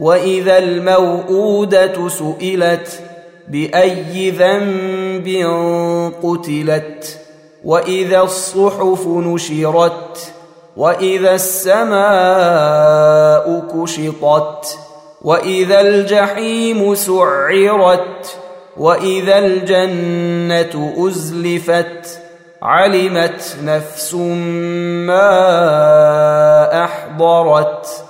وإذا الموءودة سئلت بأي ذنب قتلت وإذا الصحف نشرت وإذا السماء كشطت وإذا الجحيم سعرت وإذا الجنة أزلفت علمت نفس ما أحضرت.